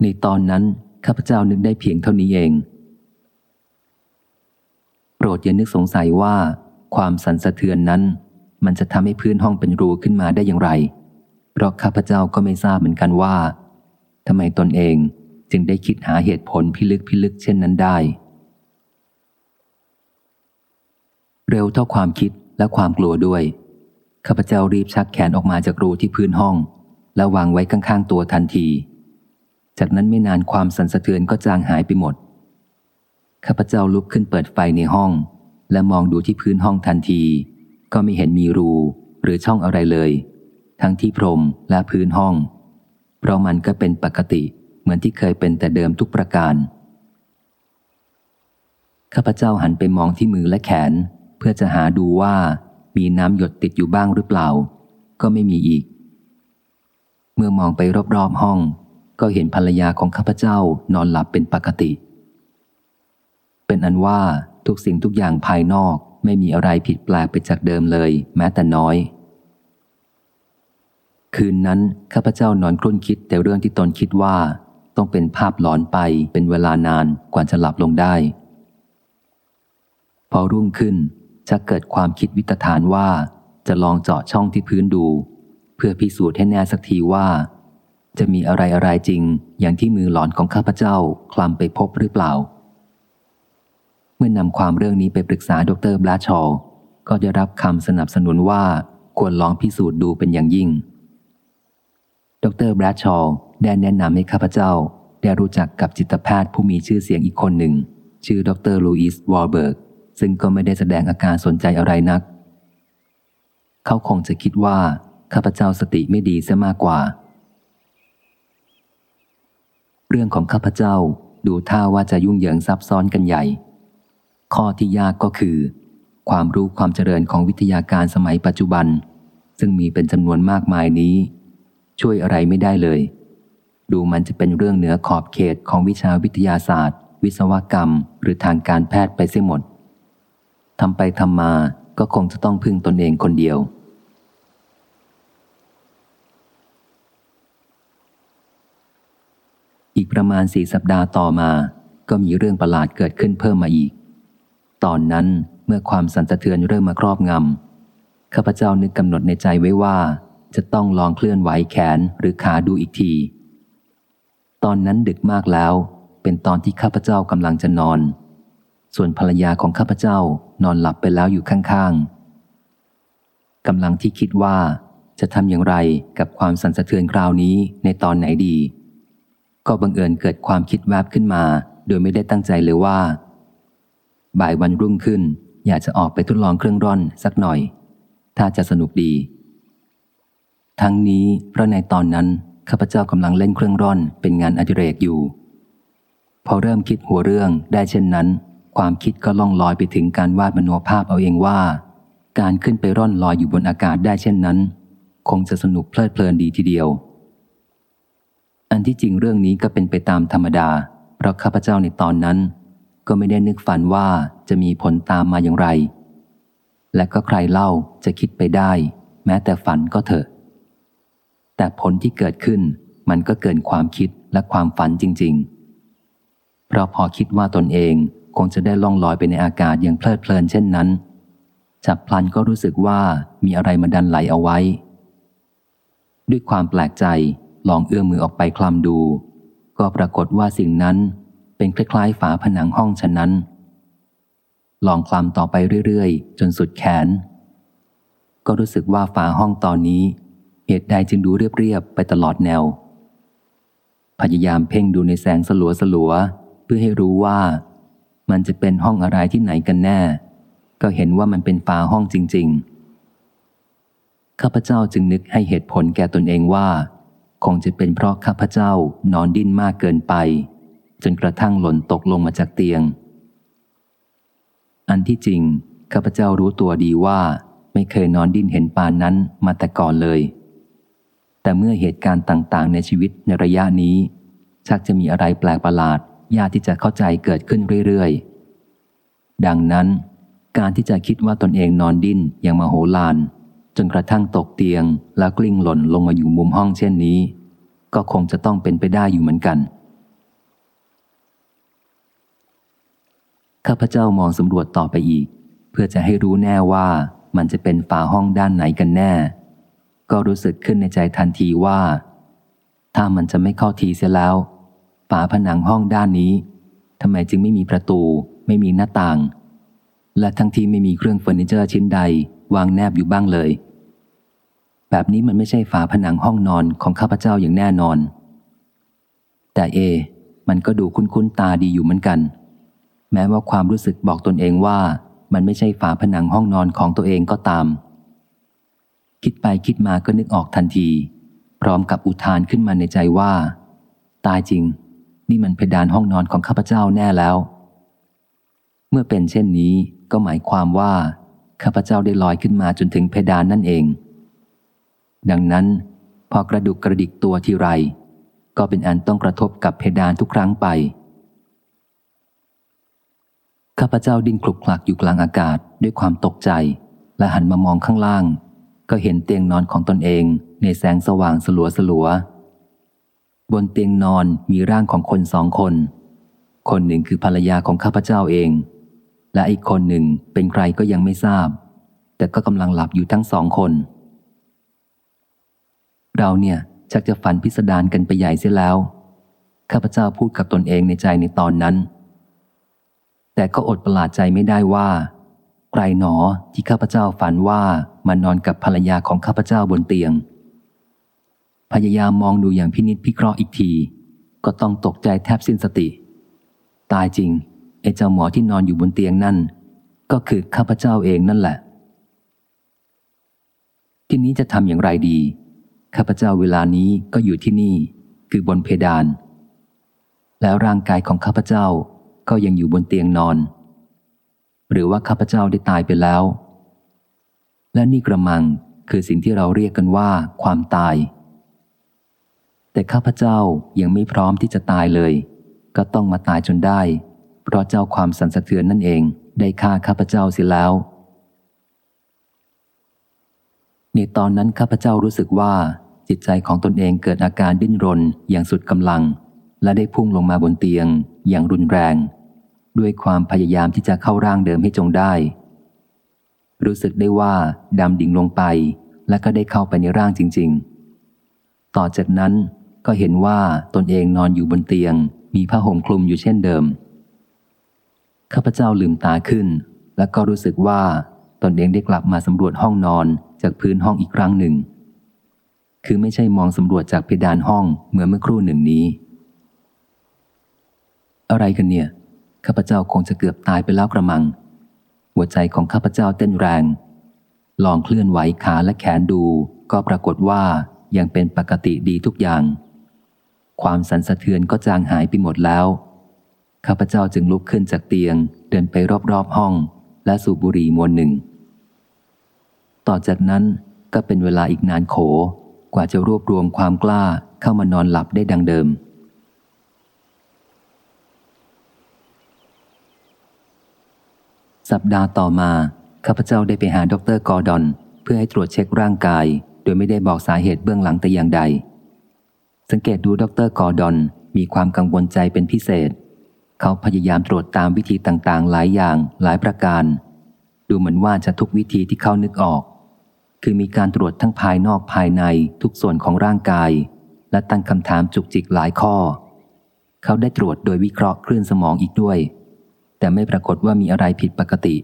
ในตอนนั้นข้าพเจ้านึกได้เพียงเท่านี้เอง โปรดอย่านึกสงสัยว่า ความสันสะเทือนนั้น มันจะทำให้พื้นห้องเป็นรูขึ้นมาได้อย่างไร เพราะข้าพเจ้าก็ไม่ทราบเหมือนกันว่าทำไมตนเองจึงได้คิดหาเหตุผลพิลึกพิลึกเช่นนั้นได้ เร็วเท่าความคิดและความกลัวด้วย ข้าพเจ้ารีบชักแขนออกมาจากรูที่พื้นห้อง แล้ววางไว้ข้างๆตัวทันที จากนั้นไม่นานความสั่นสะเทือนก็จางหายไปหมด ข้าพเจ้าลุกขึ้นเปิดไฟในห้อง และมองดูที่พื้นห้องทันที ก็ไม่เห็นมีรูหรือช่องอะไรเลย ทั้งที่พรมและพื้นห้อง เพราะมันก็เป็นปกติเหมือนที่เคยเป็นแต่เดิมทุกประการ ข้าพเจ้าหันไปมองที่มือและแขน เพื่อจะหาดูว่า มีน้ำหยดติดอยู่บ้างหรือเปล่า ก็ไม่มีอีก เมื่อมองไปรอบๆห้อง ก็เห็นภรรยาของข้าพเจ้านอนหลับเป็นปกติ เป็นอันว่าทุกสิ่งทุกอย่างภายนอกไม่มีอะไรผิดแปลกไปจากเดิมเลย แม้แต่น้อย คืนนั้นข้าพเจ้านอนครุ่นคิดแต่เรื่องที่ตนคิดว่า ต้องเป็นภาพหลอนไปเป็นเวลานานกว่าจะหลับลงได้ พอรุ่งขึ้น จะเกิดความคิดวิตฐานว่าจะลองเจาะช่องที่พื้นดู เพื่อพิสูจน์ให้แน่สักทีว่า จะมีอะไรอะไรจริง อย่างที่มือหลอนของข้าพเจ้าคลำไปพบหรือเปล่า เมื่อนำความเรื่องนี้ไปปรึกษาดรบลาชอลก็ได้รับคำสนับสนุนว่าควรลองพิสูจน์ดูเป็นอย่างยิ่ง ดรบราชอลได้แนะนำให้ข้าพเจ้า ได้รู้จักกับจิตแพทย์ผู้มีชื่อเสียงอีกคนหนึ่ง ชื่อดรลูอิสวอลเบิร์ก ซึ่งก็ไม่ได้แสดงอาการสนใจอะไรนัก เขาคงจะคิดว่า ข้าพเจ้าสติไม่ดีเสียมากกว่า เรื่องของข้าพเจ้าดูท่าว่าจะยุ่งเหยิงซับซ้อนกันใหญ่ ข้อที่ยากก็คือ ความรู้ความเจริญของวิทยาการสมัยปัจจุบัน ซึ่งมีเป็นจำนวนมากมายนี้ ช่วยอะไรไม่ได้เลย ดูมันจะเป็นเรื่องเหนือขอบเขตของวิชาวิทยาศาสตร์ วิศวกรรม หรือทางการแพทย์ไปเสียหมด ทำไปทำมาก็คงจะต้องพึ่งตนเองคนเดียว อีกประมาณสี่สัปดาห์ต่อมา ก็มีเรื่องประหลาดเกิดขึ้นเพิ่มมาอีก ตอนนั้นเมื่อความสันสะเทือนเริ่มมาครอบงำข้าพเจ้านึกกำหนดในใจไว้ว่า จะต้องลองเคลื่อนไหวแขนหรือขาดูอีกที ตอนนั้นดึกมากแล้ว เป็นตอนที่ข้าพเจ้ากำลังจะนอน ส่วนภรรยาของข้าพเจ้านอนหลับไปแล้วอยู่ข้างๆกำลังที่คิดว่าจะทำอย่างไรกับความสั่นสะเทือนคราวนี้ในตอนไหนดี ก็บังเอิญเกิดความคิดแวบขึ้นมา โดยไม่ได้ตั้งใจเลยว่า บ่ายวันรุ่งขึ้น อยากจะออกไปทดลองเครื่องร่อนสักหน่อย ถ้าจะสนุกดี ทั้งนี้เพราะในตอนนั้นข้าพเจ้ากำลังเล่นเครื่องร่อนเป็นงานอดิเรกอยู่ พอเริ่มคิดหัวเรื่องได้เช่นนั้น ความคิดก็ล่องลอยไปถึงการวาดมโนภาพเอาเองว่า การขึ้นไปร่อนลอยอยู่บนอากาศได้เช่นนั้น คงจะสนุกเพลิดเพลินดีทีเดียว อันที่จริงเรื่องนี้ก็เป็นไปตามธรรมดา เพราะข้าพเจ้าในตอนนั้น ก็ไม่ได้นึกฝันว่าจะมีผลตามมาอย่างไร และก็ใครเล่าจะคิดไปได้ แม้แต่ฝันก็เถอะ แต่ผลที่เกิดขึ้นมันก็เกินความคิดและความฝันจริง ๆ เพราะพอคิดว่าตนเอง คงจะได้ล่องลอยไปในอากาศอย่างเพลิดเพลินเช่นนั้น จับพลันก็รู้สึกว่ามีอะไรมาดันไหลเอาไว้ ด้วยความแปลกใจลองเอื้อมมือออกไปคลำดู ก็ปรากฏว่าสิ่งนั้นเป็นคล้ายๆฝาผนังห้องฉะนั้น ลองคลำต่อไปเรื่อยๆ จนสุดแขน ก็รู้สึกว่าฝาห้องตอนนี้ เหตุใดจึงดูเรียบๆไปตลอดแนว พยายามเพ่งดูในแสงสลัวสลัวเพื่อให้รู้ว่า มันจะเป็นห้องอะไรที่ไหนกันแน่ ก็เห็นว่ามันเป็นฝาห้องจริง ๆ ข้าพเจ้าจึงนึกให้เหตุผลแก่ตนเองว่า คงจะเป็นเพราะข้าพเจ้านอนดิ้นมากเกินไป จนกระทั่งหล่นตกลงมาจากเตียง อันที่จริง ข้าพเจ้ารู้ตัวดีว่า ไม่เคยนอนดิ้นเห็นปานนั้นมาแต่ก่อนเลย แต่เมื่อเหตุการณ์ต่างๆ ในชีวิตในระยะนี้ ชักจะมีอะไรแปลกประหลาด ยากที่จะเข้าใจเกิดขึ้นเรื่อยๆ ดังนั้น การที่จะคิดว่าตนเองนอนดิ้นอย่างมโหฬารจนกระทั่งตกเตียง แล้วกลิ้งหล่นลงมาอยู่มุมห้องเช่นนี้ ก็คงจะต้องเป็นไปได้อยู่เหมือนกัน ข้าพเจ้ามองสำรวจต่อไปอีก เพื่อจะให้รู้แน่ว่ามันจะเป็นฝาห้องด้านไหนกันแน่ ก็รู้สึกขึ้นในใจทันทีว่า ถ้ามันจะไม่เข้าทีเสียแล้ว ฝาผนังห้องด้านนี้ทำไมจึงไม่มีประตู ไม่มีหน้าต่าง และทั้งที่ไม่มีเครื่องเฟอร์นิเจอร์ชิ้นใด วางแนบอยู่บ้างเลย แบบนี้มันไม่ใช่ฝาผนังห้องนอนของข้าพเจ้าอย่างแน่นอน แต่เอ มันก็ดูคุ้นๆตาดีอยู่เหมือนกัน แม้ว่าความรู้สึกบอกตนเองว่ามันไม่ใช่ฝาผนังห้องนอนของตัวเองก็ตาม คิดไปคิดมาก็นึกออกทันที พร้อมกับอุทานขึ้นมาในใจว่า ตายจริง นี่มันเพดานห้องนอนของข้าพเจ้าแน่แล้ว เมื่อเป็นเช่นนี้ก็หมายความว่า ข้าพเจ้าได้ลอยขึ้นมาจนถึงเพดานนั่นเอง ดังนั้นพอกระดุกกระดิกตัวทีไร ก็เป็นอันต้องกระทบกับเพดานทุกครั้งไป ข้าพเจ้าดิ้นคลุกคลักอยู่กลางอากาศด้วยความตกใจ และหันมามองข้างล่าง ก็เห็นเตียงนอนของตนเองในแสงสว่างสลัวสลัว บนเตียงนอนมีร่างของคนสองคน คนหนึ่งคือภรรยาของข้าพเจ้าเอง และอีกคนหนึ่งเป็นใครก็ยังไม่ทราบ แต่ก็กำลังหลับอยู่ทั้งสองคน เราเนี่ยชักจะฝันพิสดารกันไปใหญ่เสียแล้ว ข้าพเจ้าพูดกับตนเองในใจในตอนนั้น แต่ก็อดประหลาดใจไม่ได้ว่า ใครหนอที่ข้าพเจ้าฝันว่ามานอนกับภรรยาของข้าพเจ้าบนเตียง พยายามมองดูอย่างพินิษพิเคราะห์อีกที ก็ต้องตกใจแทบสิ้นสติ ตายจริงไอ้เจ้าหมอที่นอนอยู่บนเตียงนั่น ก็คือข้าพเจ้าเองนั่นแหละ ที่นี้จะทำอย่างไรดี ข้าพเจ้าเวลานี้ก็อยู่ที่นี่ คือบนเพดาน แล้วร่างกายของข้าพเจ้าก็ยังอยู่บนเตียงนอน หรือว่าข้าพเจ้าได้ตายไปแล้ว และนี่กระมังคือสิ่งที่เราเรียกกันว่าความตาย แต่ข้าพเจ้ายังไม่พร้อมที่จะตายเลย ก็ต้องมาตายจนได้ เพราะเจ้าความสันสะเทือนนั่นเองได้ฆ่าข้าพเจ้าเสียแล้ว ในตอนนั้นข้าพเจ้ารู้สึกว่า จิตใจของตนเองเกิดอาการดิ้นรนอย่างสุดกำลัง และได้พุ่งลงมาบนเตียง อย่างรุนแรง ด้วยความพยายามที่จะเข้าร่างเดิมให้จงได้ รู้สึกได้ว่าดำดิ่งลงไป และก็ได้เข้าไปในร่างจริง ๆ ต่อจากนั้น ก็เห็นว่าตนเองนอนอยู่บนเตียง มีผ้าห่มคลุมอยู่เช่นเดิม ข้าพเจ้าลืมตาขึ้น และก็รู้สึกว่าตนเองได้กลับมาสำรวจห้องนอนจากพื้นห้องอีกครั้งหนึ่ง คือไม่ใช่มองสำรวจจากเพดานห้องเหมือนเมื่อครู่หนึ่งนี้ อะไรกันเนี่ย ข้าพเจ้าคงจะเกือบตายไปแล้วกระมัง หัวใจของข้าพเจ้าเต้นแรง ลองเคลื่อนไหวขาและแขนดู ก็ปรากฏว่ายังเป็นปกติดีทุกอย่าง ความสันสะเทือนก็จางหายไปหมดแล้ว ข้าพเจ้าจึงลุกขึ้นจากเตียง เดินไปรอบๆห้อง และสูบบุหรี่มวนหนึ่ง ต่อจากนั้นก็เป็นเวลาอีกนานโข กว่าจะรวบรวมความกล้าเข้ามานอนหลับได้ดังเดิม สัปดาห์ต่อมา ข้าพเจ้าได้ไปหาดรกอร์ดอน เพื่อให้ตรวจเช็คร่างกาย โดยไม่ได้บอกสาเหตุเบื้องหลังแต่อย่างใด สังเกตดูดรกอร์ดอนมีความกังวลใจเป็นพิเศษ เขาพยายามตรวจตามวิธีต่างๆ หลายอย่างหลายประการ ดูเหมือนว่าจะทุกวิธีที่เขานึกออก คือมีการตรวจทั้งภายนอกภายในทุกส่วนของร่างกาย และตั้งคำถามจุกจิกหลายข้อ เขาได้ตรวจโดยวิเคราะห์คลื่นสมองอีกด้วย แต่ไม่ปรากฏว่ามีอะไรผิดปกติ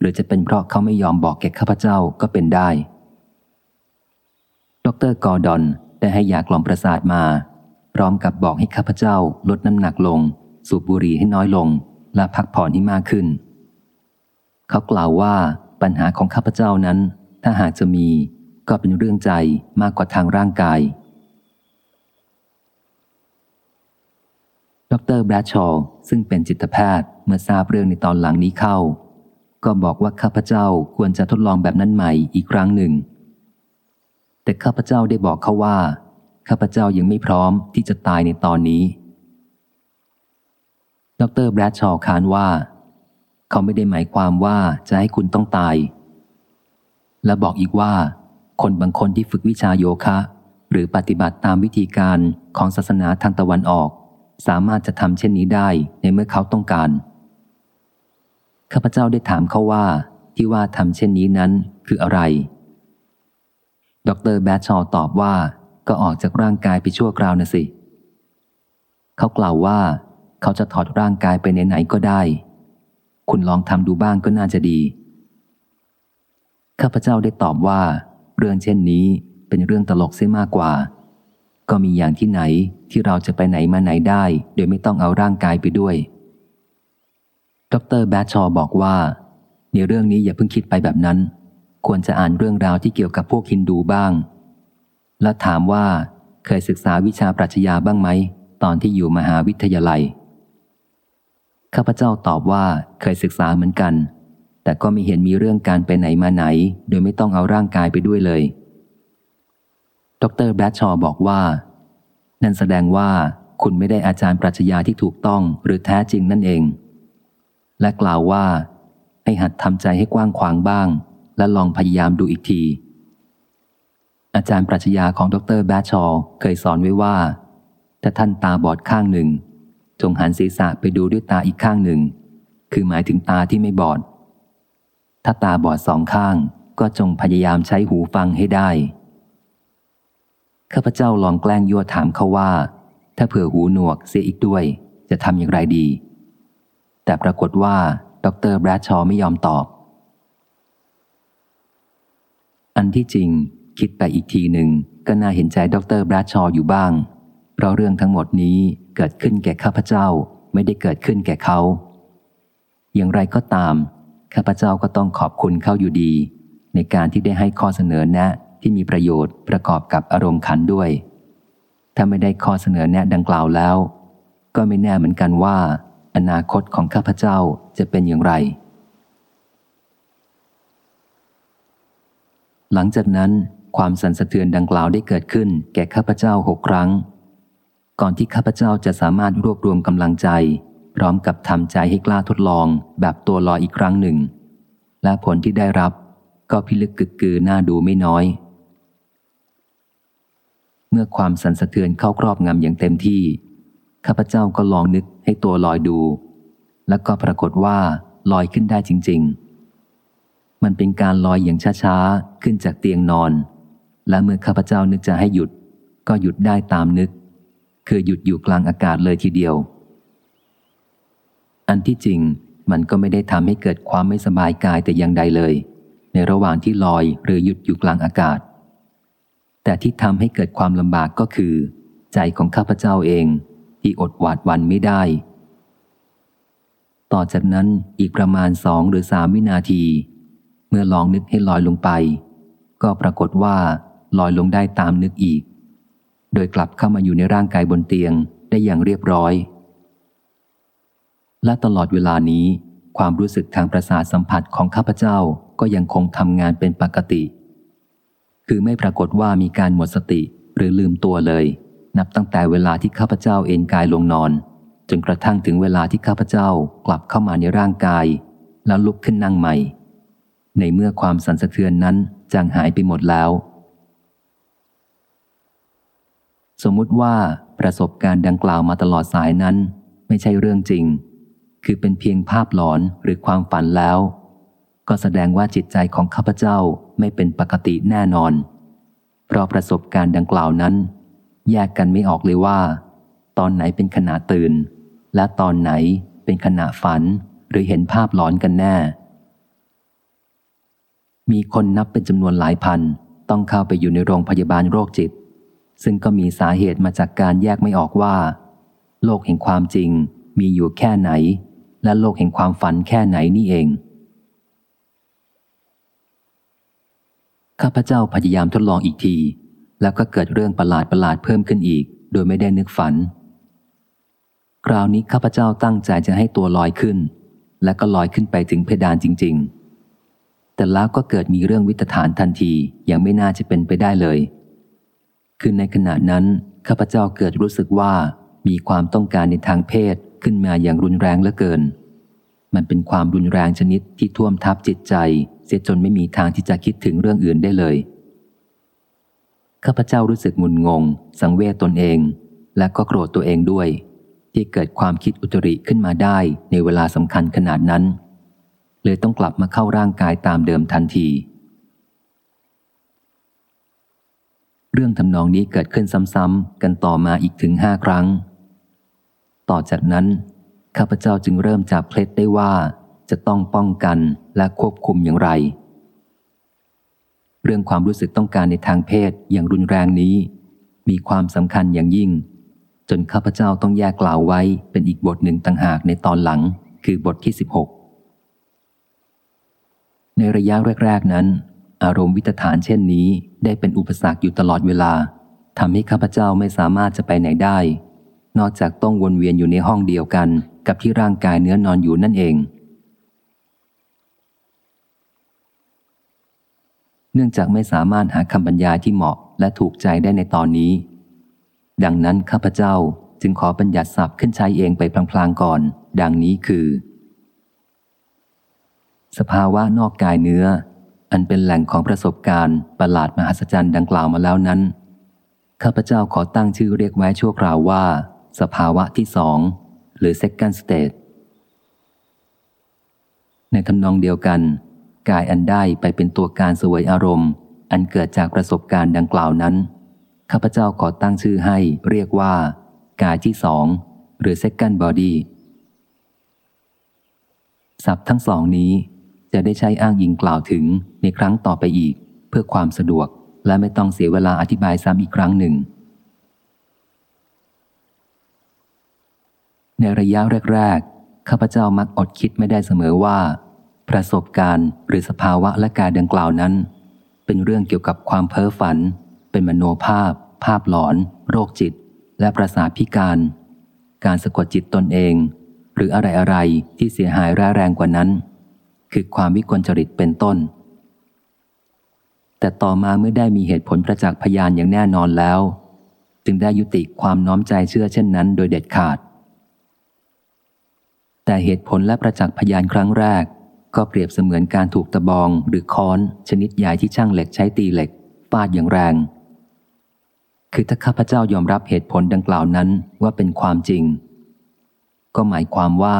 หรือจะเป็นเพราะเขาไม่ยอมบอกแก่ข้าพเจ้าก็เป็นได้ ดรกอร์ดอน ได้ให้ยากล่อมประสาทมา พร้อมกับบอกให้ข้าพเจ้าลดน้ำหนักลง สูบบุหรี่ให้น้อยลง และพักผ่อนให้มากขึ้น เขากล่าวว่าปัญหาของข้าพเจ้านั้น ถ้าหากจะมีก็เป็นเรื่องใจมากกว่าทางร่างกาย ดรแบรดชอว์ซึ่งเป็นจิตแพทย์เมื่อทราบเรื่องในตอนหลังนี้เข้า ก็บอกว่าข้าพเจ้าควรจะทดลองแบบนั้นใหม่อีกครั้งหนึ่ง แต่ข้าพเจ้าได้บอกเขาว่า ข้าพเจ้ายังไม่พร้อมที่จะตายในตอนนี้ ดรแบรดชอว์คานว่า เขาไม่ได้หมายความว่าจะให้คุณต้องตาย และบอกอีกว่า คนบางคนที่ฝึกวิชาโยคะ หรือปฏิบัติตามวิธีการของศาสนาทางตะวันออก สามารถจะทำเช่นนี้ได้ในเมื่อเขาต้องการ ข้าพเจ้าได้ถามเขาว่าที่ว่าทำเช่นนี้นั้นคืออะไร ดรแบชชอว์ตอบว่าก็ออกจากร่างกายไปชั่วคราวนะสิ เขากล่าวว่า เขาจะถอดร่างกายไปไหนๆก็ได้ คุณลองทำดูบ้างก็น่าจะดี ข้าพเจ้าได้ตอบว่า เรื่องเช่นนี้เป็นเรื่องตลกเสียมากกว่า ก็มีอย่างที่ไหนที่เราจะไปไหนมาไหนได้ โดยไม่ต้องเอาร่างกายไปด้วย ดรแบชชอว์บอกว่า ในเรื่องนี้อย่าเพิ่งคิดไปแบบนั้น ควรจะอ่านเรื่องราวที่เกี่ยวกับพวกฮินดูบ้าง และถามว่าเคยศึกษาวิชาปรัชญาบ้างไหม ตอนที่อยู่มหาวิทยาลัย ข้าพเจ้าตอบว่าเคยศึกษาเหมือนกัน แต่ก็ไม่เห็นมีเรื่องการไปไหนมาไหน โดยไม่ต้องเอาร่างกายไปด้วยเลย ดรแบรดชอว์บอกว่า นั่นแสดงว่าคุณไม่ได้อาจารย์ปรัชญาที่ถูกต้องหรือแท้จริงนั่นเอง และกล่าวว่าให้หัดทำใจให้กว้างขวางบ้าง และลองพยายามดูอีกที อาจารย์ปรัชญาของดรแบชชอเคยสอนไว้ว่า ถ้าท่านตาบอดข้างหนึ่ง จงหันศีรษะไปดูด้วยตาอีกข้างหนึ่ง คือหมายถึงตาที่ไม่บอด ถ้าตาบอดสองข้างก็จงพยายามใช้หูฟังให้ได้ข้าพเจ้าลองแกล้งยั่วถามเขาว่า ถ้าเผื่อหูหนวกเสียอีกด้วย จะทำอย่างไรดี แต่ปรากฏว่า ดรแบรดชอไม่ยอมตอบ อันที่จริง คิดไปอีกทีหนึ่ง ก็น่าเห็นใจดรแบรดชออยู่บ้าง เพราะเรื่องทั้งหมดนี้เกิดขึ้นแก่ข้าพเจ้าไม่ได้เกิดขึ้นแก่เขา อย่างไรก็ตาม ข้าพเจ้าก็ต้องขอบคุณเขาอยู่ดี ในการที่ได้ให้ข้อเสนอแนะที่มีประโยชน์ประกอบกับอารมณ์ขันด้วย ถ้าไม่ได้ข้อเสนอแนะดังกล่าวแล้ว ก็ไม่แน่เหมือนกันว่า อนาคตของข้าพเจ้าจะเป็นอย่างไร หลังจากนั้นความสั่นสะเทือนดังกล่าวได้เกิดขึ้น แก่ข้าพเจ้าหกครั้ง ก่อนที่ข้าพเจ้าจะสามารถรวบรวมกำลังใจ พร้อมกับทำใจให้กล้าทดลองแบบตัวลอยอีกครั้งหนึ่ง และผลที่ได้รับก็พิลึกกึกกือน่าดูไม่น้อย เมื่อความสั่นสะเทือนเข้าครอบงำอย่างเต็มที่ ข้าพเจ้าก็ลองนึกให้ตัวลอยดู แล้วก็ปรากฏว่าลอยขึ้นได้จริง ๆ มันเป็นการลอยอย่างช้าๆ ขึ้นจากเตียงนอน และเมื่อข้าพเจ้านึกจะให้หยุด ก็หยุดได้ตามนึก คือหยุดอยู่กลางอากาศเลยทีเดียว อันที่จริงมันก็ไม่ได้ทำให้เกิดความไม่สบายกายแต่อย่างใดเลย ในระหว่างที่ลอยหรือหยุดอยู่กลางอากาศ แต่ที่ทำให้เกิดความลำบากก็คือ ใจของข้าพเจ้าเองที่อดหวาดวันไม่ได้ ต่อจากนั้นอีกประมาณสองหรือสามวินาที เมื่อลองนึกให้ลอยลงไป ก็ปรากฏว่าลอยลงได้ตามนึกอีก โดยกลับเข้ามาอยู่ในร่างกายบนเตียงได้อย่างเรียบร้อย และตลอดเวลานี้ ความรู้สึกทางประสาทสัมผัสของข้าพเจ้าก็ยังคงทำงานเป็นปกติ คือไม่ปรากฏว่ามีการหมดสติหรือลืมตัวเลย นับตั้งแต่เวลาที่ข้าพเจ้าเอนกายลงนอน จนกระทั่งถึงเวลาที่ข้าพเจ้า กลับเข้ามาในร่างกาย แล้วลุกขึ้นนั่งใหม่ ในเมื่อความสันสะเทือนนั้นจางหายไปหมดแล้ว สมมุติว่าประสบการณ์ดังกล่าวมาตลอดสายนั้น ไม่ใช่เรื่องจริง คือเป็นเพียงภาพหลอนหรือความฝันแล้ว ก็แสดงว่าจิตใจของข้าพเจ้าไม่เป็นปกติแน่นอน เพราะประสบการณ์ดังกล่าวนั้น แยกกันไม่ออกเลยว่า ตอนไหนเป็นขณะตื่น และตอนไหนเป็นขณะฝันหรือเห็นภาพหลอนกันแน่ มีคนนับเป็นจำนวนหลายพัน ต้องเข้าไปอยู่ในโรงพยาบาลโรคจิต ซึ่งก็มีสาเหตุมาจากการแยกไม่ออกว่า โลกแห่งความจริงมีอยู่แค่ไหน และโลกแห่งความฝันแค่ไหนนี่เอง ข้าพเจ้าพยายามทดลองอีกที แล้วก็เกิดเรื่องประหลาดประหลาดเพิ่มขึ้นอีก โดยไม่ได้นึกฝัน คราวนี้ข้าพเจ้าตั้งใจจะให้ตัวลอยขึ้น และก็ลอยขึ้นไปถึงเพดานจริง ๆ แต่แล้วก็เกิดมีเรื่องวิตฐานทันทีอย่างไม่น่าจะเป็นไปได้เลย คือในขณะนั้น ข้าพเจ้าเกิดรู้สึกว่ามีความต้องการในทางเพศขึ้นมาอย่างรุนแรงเหลือเกิน มันเป็นความรุนแรงชนิดที่ท่วมทับจิตใจ เสียจนไม่มีทางที่จะคิดถึงเรื่องอื่นได้เลย ข้าพเจ้ารู้สึกงุนงง สังเวชตนเอง และก็โกรธตัวเองด้วย ที่เกิดความคิดอุตริขึ้นมาได้ในเวลาสำคัญขนาดนั้น เลยต้องกลับมาเข้าร่างกายตามเดิมทันที เรื่องทำนองนี้เกิดขึ้นซ้ำๆกันต่อมาอีกถึงห้าครั้ง ต่อจากนั้น ข้าพเจ้าจึงเริ่มจับเคล็ดได้ว่าจะต้องป้องกันและควบคุมอย่างไร เรื่องความรู้สึกต้องการในทางเพศอย่างรุนแรงนี้ มีความสำคัญอย่างยิ่ง จนข้าพเจ้าต้องแยกกล่าวไว้เป็นอีกบทหนึ่งต่างหากในตอนหลัง คือบทที่ 16 ในระยะแรก ๆ นั้น อารมณ์วิตฐานเช่นนี้ ได้เป็นอุปสรรคอยู่ตลอดเวลาทำให้ข้าพเจ้าไม่สามารถจะไปไหนได้ นอกจากต้องวนเวียนอยู่ในห้องเดียวกันกับที่ร่างกายเนื้อนอนอยู่นั่นเอง เนื่องจากไม่สามารถหาคำบรรยายที่เหมาะและถูกใจได้ในตอนนี้ ดังนั้นข้าพเจ้าจึงขอบัญญัติศัพท์ขึ้นใช้เองไปพลางๆก่อน ดังนี้คือ สภาวะนอกกายเนื้อ อันเป็นแหล่งของประสบการณ์ประหลาดมหัศจรรย์ดังกล่าวมาแล้วนั้น ข้าพเจ้าขอตั้งชื่อเรียกไว้ชั่วคราวว่า สภาวะที่สองหรือ second state ในทำนองเดียวกัน กายอันได้ไปเป็นตัวการสวยอารมณ์ อันเกิดจากประสบการณ์ดังกล่าวนั้น ข้าพเจ้าขอตั้งชื่อให้เรียกว่า กายที่สองหรือ second body ศัพท์ทั้งสองนี้ จะได้ใช้อ้างยิงกล่าวถึงในครั้งต่อไปอีก เพื่อความสะดวกและไม่ต้องเสียเวลาอธิบายซ้ำอีกครั้งหนึ่ง ในระยะแรกๆข้าพเจ้ามักอดคิดไม่ได้เสมอว่า ประสบการณ์หรือสภาวะและการดังกล่าวนั้น เป็นเรื่องเกี่ยวกับความเพ้อฝัน เป็นมโนภาพ ภาพหลอน โรคจิต และประสาทพิการ การสะกดจิตตนเอง หรืออะไรอะไรที่เสียหายร้ายแรงกว่านั้น คือความวิกลจริตเป็นต้น แต่ต่อมาเมื่อได้มีเหตุผลประจักษ์พยานอย่างแน่นอนแล้ว จึงได้ยุติความน้อมใจเชื่อเช่นนั้นโดยเด็ดขาด แต่เหตุผลและประจักษ์พยานครั้งแรก ก็เปรียบเสมือนการถูกตะบองหรือค้อนชนิดใหญ่ที่ช่างเหล็กใช้ตีเหล็กฟาดอย่างแรง คือถ้าข้าพเจ้ายอมรับเหตุผลดังกล่าวนั้นว่าเป็นความจริง ก็หมายความว่า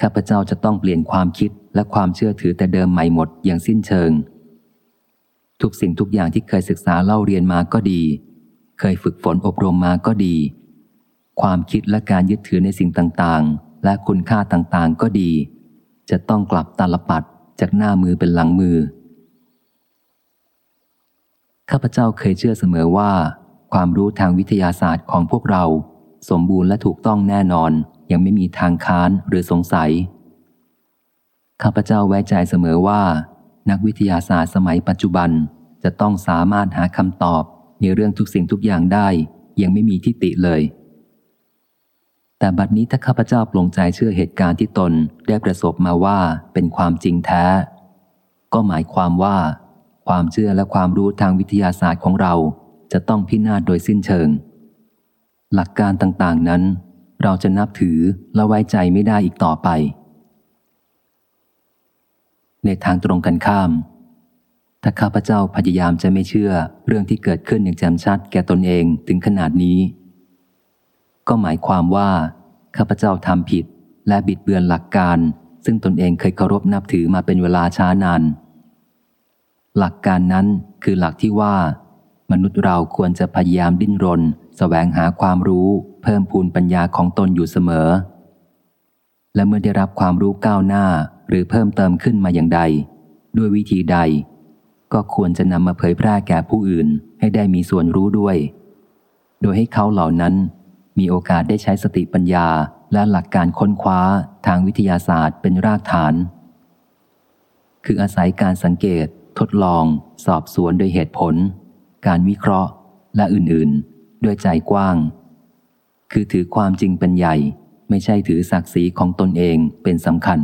ข้าพเจ้าจะต้องเปลี่ยนความคิด และความเชื่อถือแต่เดิมใหม่หมดอย่างสิ้นเชิง ทุกสิ่งทุกอย่างที่เคยศึกษาเล่าเรียนมาก็ดี เคยฝึกฝนอบรมมาก็ดี ความคิดและการยึดถือในสิ่งต่างๆ และคุณค่าต่างๆก็ดี จะต้องกลับตาลปัดจากหน้ามือเป็นหลังมือ ข้าพเจ้าเคยเชื่อเสมอว่า ความรู้ทางวิทยาศาสตร์ของพวกเรา สมบูรณ์และถูกต้องแน่นอนยังไม่มีทางค้านหรือสงสัย ข้าพเจ้าไว้ใจเสมอว่า นักวิทยาศาสตร์สมัยปัจจุบันจะต้องสามารถหาคำตอบในเรื่องทุกสิ่งทุกอย่างได้ ยังไม่มีทิฏฐิเลย แต่บัดนี้ถ้าข้าพเจ้าปลงใจเชื่อเหตุการณ์ที่ตนได้ประสบมาว่าเป็นความจริงแท้ ก็หมายความว่า ความเชื่อและความรู้ทางวิทยาศาสตร์ของเราจะต้องพินาศโดยสิ้นเชิง หลักการต่างๆนั้น เราจะนับถือและไว้ใจไม่ได้อีกต่อไป ในทางตรงกันข้าม ถ้าข้าพเจ้าพยายามจะไม่เชื่อเรื่องที่เกิดขึ้นอย่างแจ่มชัดแก่ตนเองถึงขนาดนี้ ก็หมายความว่าข้าพเจ้าทำผิดและบิดเบือนหลักการ ซึ่งตนเองเคยเคารพนับถือมาเป็นเวลาช้านาน หลักการนั้นคือหลักที่ว่า มนุษย์เราควรจะพยายามดิ้นรนสแสวงหาความรู้เพิ่มพูนปัญญาของตนอยู่เสมอ และเมื่อได้รับความรู้ก้าวหน้า หรือเพิ่มเติมขึ้นมาอย่างใด ด้วยวิธีใด ก็ควรจะนำมาเผยแพร่แก่ผู้อื่นให้ได้มีส่วนรู้ด้วย โดยให้เขาเหล่านั้นมีโอกาสได้ใช้สติปัญญาและหลักการค้นคว้าทางวิทยาศาสตร์เป็นรากฐาน คืออาศัยการสังเกต ทดลอง สอบสวนโดยเหตุผล การวิเคราะห์ และอื่นๆ ด้วยใจกว้าง คือถือความจริงเป็นใหญ่ ไม่ใช่ถือศักดิ์ศรีของตนเองเป็นสำคัญ